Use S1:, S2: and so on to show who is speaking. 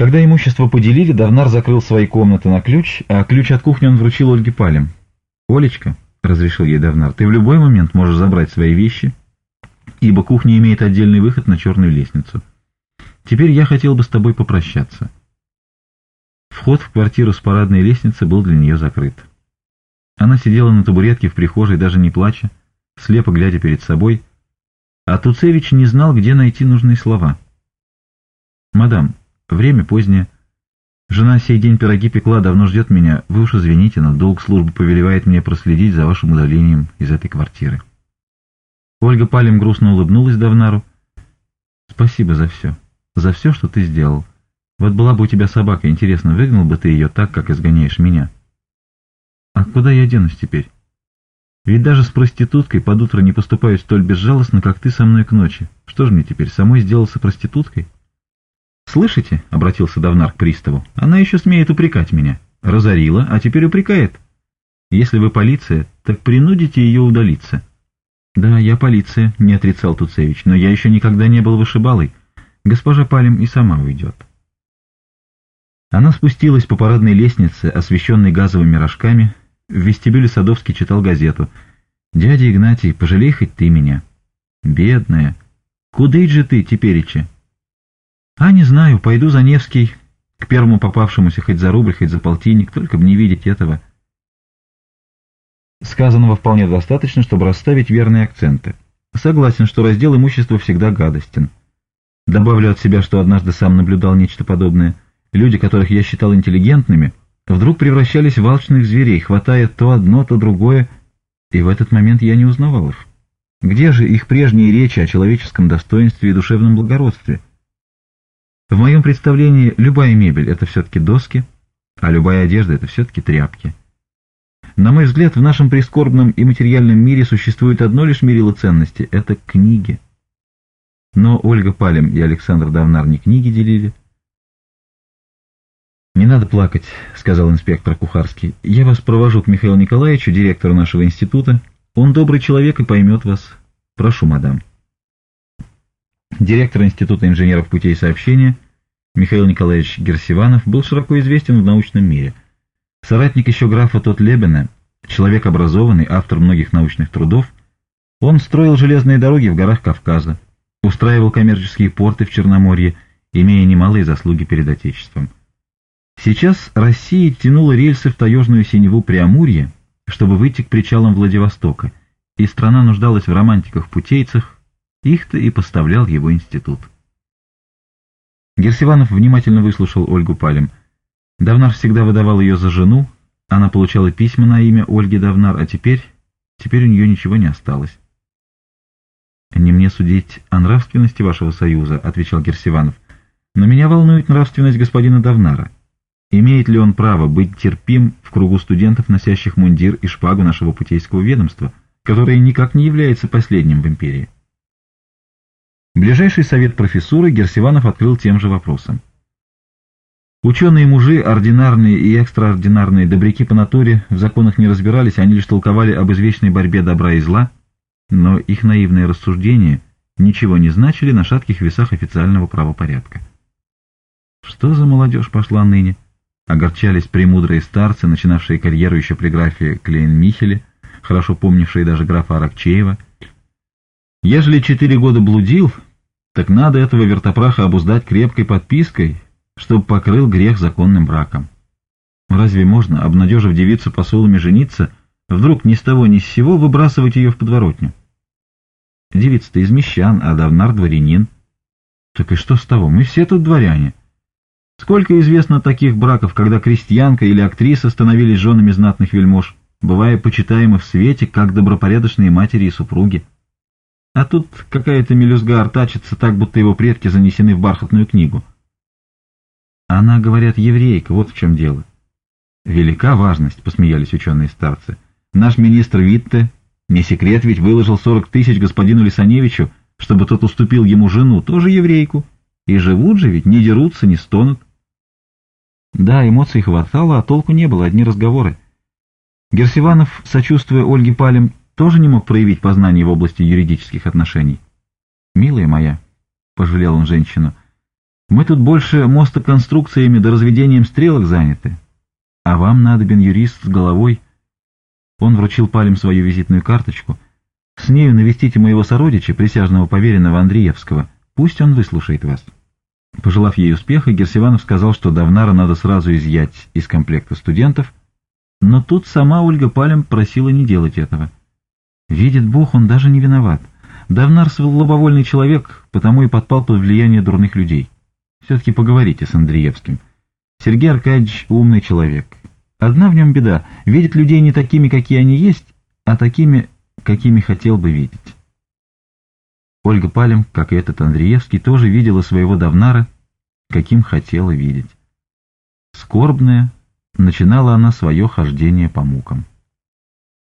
S1: Когда имущество поделили, Давнар закрыл свои комнаты на ключ, а ключ от кухни он вручил Ольге Палем. «Олечка», — разрешил ей Давнар, — «ты в любой момент можешь забрать свои вещи, ибо кухня имеет отдельный выход на черную лестницу. Теперь я хотел бы с тобой попрощаться». Вход в квартиру с парадной лестницы был для нее закрыт. Она сидела на табуретке в прихожей, даже не плача, слепо глядя перед собой, а Туцевич не знал, где найти нужные слова. «Мадам, Время позднее. Жена сей день пироги пекла, давно ждет меня. Вы уж извините, но долг службы повелевает мне проследить за вашим удалением из этой квартиры. Ольга Палем грустно улыбнулась Давнару. Спасибо за все. За все, что ты сделал. Вот была бы у тебя собака, интересно, выгнал бы ты ее так, как изгоняешь меня? А куда я денусь теперь? Ведь даже с проституткой под утро не поступаю столь безжалостно, как ты со мной к ночи. Что же мне теперь, самой сделался проституткой?» «Слышите?» — обратился Давнар к приставу. «Она еще смеет упрекать меня. Разорила, а теперь упрекает. Если вы полиция, так принудите ее удалиться». «Да, я полиция», — не отрицал Туцевич, — «но я еще никогда не был вышибалой. Госпожа Палим и сама уйдет». Она спустилась по парадной лестнице, освещенной газовыми рожками. В вестибюле Садовский читал газету. «Дядя Игнатий, пожалей хоть ты меня». «Бедная! Куды же ты тепереча?» А, не знаю, пойду за Невский, к первому попавшемуся хоть за рубль, хоть за полтинник, только бы не видеть этого. Сказанного вполне достаточно, чтобы расставить верные акценты. Согласен, что раздел имущества всегда гадостен. Добавлю от себя, что однажды сам наблюдал нечто подобное. Люди, которых я считал интеллигентными, вдруг превращались в алчных зверей, хватая то одно, то другое, и в этот момент я не узнавал их. Где же их прежние речи о человеческом достоинстве и душевном благородстве? В моем представлении любая мебель — это все-таки доски, а любая одежда — это все-таки тряпки. На мой взгляд, в нашем прискорбном и материальном мире существует одно лишь мерило ценности — это книги. Но Ольга Палем и Александр Давнар не книги делили. «Не надо плакать», — сказал инспектор Кухарский. «Я вас провожу к Михаилу Николаевичу, директору нашего института. Он добрый человек и поймет вас. Прошу, мадам» директор Института инженеров путей сообщения Михаил Николаевич Герсиванов был широко известен в научном мире. Соратник еще графа Тотлебена, человек образованный, автор многих научных трудов, он строил железные дороги в горах Кавказа, устраивал коммерческие порты в Черноморье, имея немалые заслуги перед Отечеством. Сейчас Россия тянула рельсы в таежную синеву Преамурье, чтобы выйти к причалам Владивостока, и страна нуждалась в романтиках-путейцах, их-то и поставлял его институт. Герсиванов внимательно выслушал Ольгу Палем. Давнар всегда выдавал ее за жену, она получала письма на имя Ольги Давнар, а теперь... теперь у нее ничего не осталось. «Не мне судить о нравственности вашего союза», — отвечал Герсиванов. «Но меня волнует нравственность господина Давнара. Имеет ли он право быть терпим в кругу студентов, носящих мундир и шпагу нашего путейского ведомства, которое никак не является последним в империи?» Ближайший совет профессуры Герсиванов открыл тем же вопросом. Ученые-мужи, ординарные и экстраординарные, добряки по натуре, в законах не разбирались, они лишь толковали об извечной борьбе добра и зла, но их наивные рассуждения ничего не значили на шатких весах официального правопорядка. Что за молодежь пошла ныне? Огорчались премудрые старцы, начинавшие карьеру еще при графе Клейн-Михеле, хорошо помнившие даже графа Аракчеева — Ежели четыре года блудил, так надо этого вертопраха обуздать крепкой подпиской, чтобы покрыл грех законным браком. Разве можно, обнадежив девицу посулами жениться, вдруг ни с того ни с сего выбрасывать ее в подворотню? Девица-то из мещан, а давнар дворянин. Так и что с того, мы все тут дворяне. Сколько известно таких браков, когда крестьянка или актриса становились женами знатных вельмож, бывая почитаемы в свете, как добропорядочные матери и супруги. А тут какая-то мелюзга артачится так, будто его предки занесены в бархатную книгу. Она, говорят, еврейка, вот в чем дело. Велика важность, посмеялись ученые-старцы. Наш министр Витте, не секрет ведь, выложил 40 тысяч господину Лисаневичу, чтобы тот уступил ему жену, тоже еврейку. И живут же ведь, не дерутся, не стонут. Да, эмоций хватало, а толку не было, одни разговоры. Герсиванов, сочувствуя Ольге Палем, тоже не мог проявить познание в области юридических отношений? «Милая моя», — пожалел он женщину, — «мы тут больше мостоконструкциями да разведением стрелок заняты, а вам надобен юрист с головой». Он вручил палем свою визитную карточку. «С нею навестите моего сородича, присяжного поверенного Андреевского. Пусть он выслушает вас». Пожелав ей успеха, Герсиванов сказал, что Давнара надо сразу изъять из комплекта студентов, но тут сама Ольга Палем просила не делать этого. Видит Бог, он даже не виноват. Давнар был лобовольный человек, потому и подпал под влияние дурных людей. Все-таки поговорите с Андреевским. Сергей Аркадьевич умный человек. Одна в нем беда. Видит людей не такими, какие они есть, а такими, какими хотел бы видеть. Ольга Палем, как и этот Андреевский, тоже видела своего Давнара, каким хотела видеть. Скорбная начинала она свое хождение по мукам.